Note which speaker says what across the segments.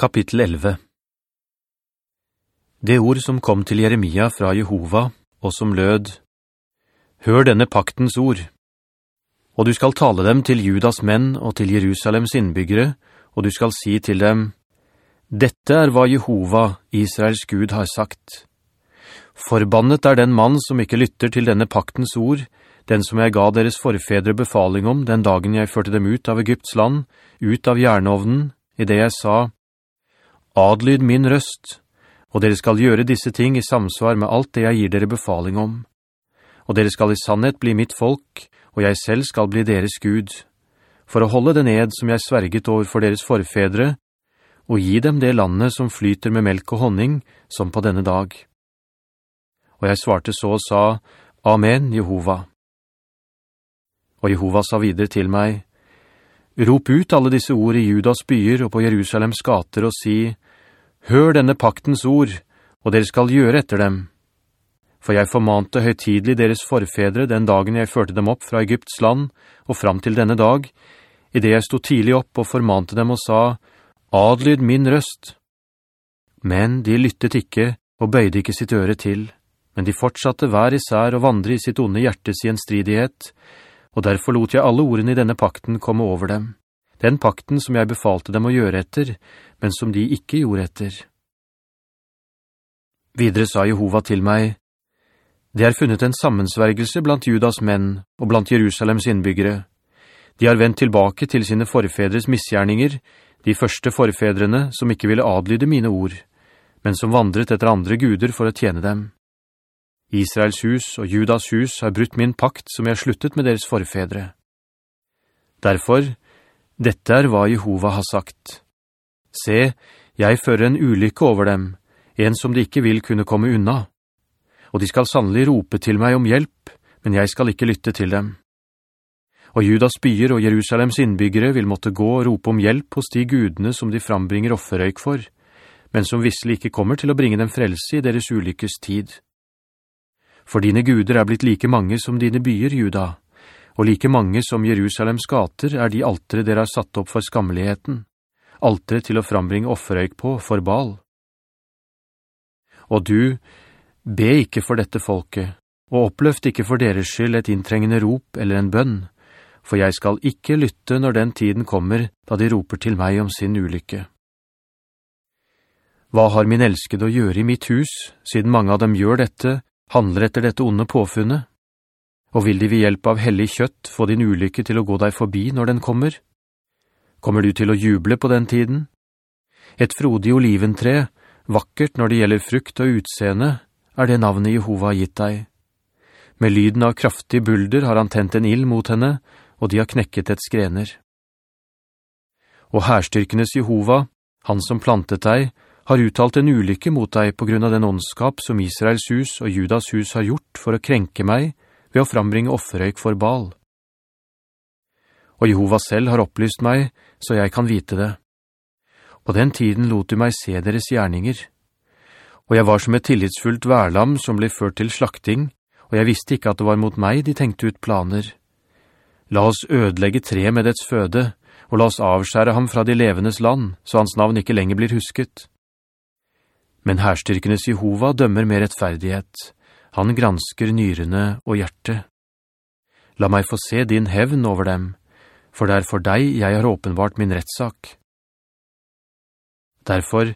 Speaker 1: Kapittel 11 Det ord som kom til Jeremia fra Jehova, og som lød, «Hør denne paktens ord, og du skal tale dem til Judas menn og til Jerusalems innbyggere, og du skal si til dem, «Dette er hva Jehova, Israels Gud, har sagt. Forbannet er den mann som ikke lytter til denne paktens ord, den som jeg ga deres forfedre befaling om den dagen jeg førte dem ut av Egypts land, ut av jernovnen, i det jeg sa, Adlyd min røst, og dere skal gjøre disse ting i samsvar med alt det jeg gir dere befaling om. Og dere skal i sannhet bli mitt folk, og jeg selv skal bli deres Gud, for å holde den ed som jeg sverget over for deres forfedre, og gi dem det landet som flyter med melk og honning, som på denne dag. Og jeg svarte så og sa, Amen, Jehova. Og Jehova sa videre til meg, Rop ut alle disse ord i Judas byer og på Jerusalems gater og si, Hør denne paktens ord, og dere skal gjøre etter dem. For jeg formante høytidlig deres forfedre den dagen jeg førte dem opp fra Egypts land og fram til denne dag, i det jeg stod tidlig opp og formante dem og sa, Adlyd min røst. Men de lyttet ikke og bøyde ikke sitt øre til, men de fortsatte hver især å vandre i sitt onde hjertes gjenstridighet, og derfor lot jeg alle ordene i denne pakten komme over dem. Den pakten som jeg befalte dem å gjøre etter, men som de ikke gjorde etter. Videre sa Jehova til meg, «Det er funnet en sammensvergelse blant Judas menn og blant Jerusalems innbyggere. De har vendt tilbake til sine forfedres misgjerninger, de første forfedrene som ikke ville adlyde mine ord, men som vandret etter andre guder for å tjene dem. Israels hus og Judas hus har brutt min pakt som jeg sluttet med deres forfedre. Derfor, dette er hva Jehova har sagt. Se, jeg fører en ulykke over dem, en som de ikke vil kunne komme unna. Og de skal sannelig rope til meg om hjelp, men jeg skal ikke lytte til dem. Og Judas byer og Jerusalems innbyggere vil måtte gå og rope om hjelp hos de gudene som de frambringer offerøyk for, men som visselig ikke kommer til å bringe dem frelse i deres ulykkes tid. For dine guder er blitt like mange som dine byer, Juda, og like mange som Jerusalems gater er de altere dere har satt opp for skammeligheten, altere til å frambringe offerøyk på for bal. Og du, be ikke for dette folket, og oppløft ikke for deres skyld et inntrengende rop eller en bønn, for jeg skal ikke lytte når den tiden kommer da de roper til meg om sin ulykke. Hva har min elskede å gjøre i mitt hus, siden mange av dem gjør dette, handler etter dette onde påfunnet? Og vil de ved hjelp av hellig kjøtt få din ulykke til å gå deg forbi når den kommer? Kommer du til å juble på den tiden? Et frodig oliventre, vakkert når det gjelder frukt og utseende, er det navnet Jehova har gitt deg. Med lyden av kraftig bulder har han tent en ild mot henne, og de har knekket et skrener. Og herstyrkenes Jehova, han som plantet deg, har uttalt en ulykke mot deg på grunn av den åndskap som Israels hus og Judas hus har gjort for å krenke meg ved å frambringe offerøyk for bal. Og Jehova selv har opplyst meg, så jeg kan vite det. På den tiden lot du meg se deres gjerninger. Og jeg var som et tillitsfullt værlam som ble ført til slakting, og jeg visste ikke at det var mot meg de tenkte ut planer. La oss ødelegge tre med dets føde, og la oss avskjære ham fra de levendes land, så hans navn ikke lenger blir husket. Men herstyrkenes Jehova dømmer med rettferdighet. Han gransker nyrene og hjertet. La meg få se din hevn over dem, for det er for deg jeg har åpenbart min rettsak. Derfor,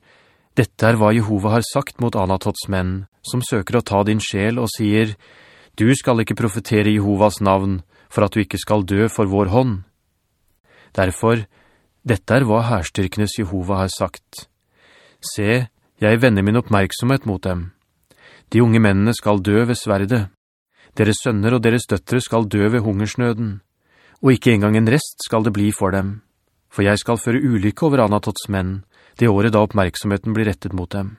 Speaker 1: dette er hva Jehova har sagt mot Anatots menn, som søker å ta din sjel og sier, «Du skal ikke profetere Jehovas navn, for at du ikke skal dø for vår hånd.» Derfor, dette er hva herstyrkenes Jehova har sagt. Se, jeg vender min oppmerksomhet mot dem. De unge mennene skal dø ved sverde. Deres sønner og deres døttere skal dø ved hungersnøden. Og ikke engang en rest skal det bli for dem. For jeg skal føre ulykke over Anatots menn, det året da oppmerksomheten blir rettet mot dem.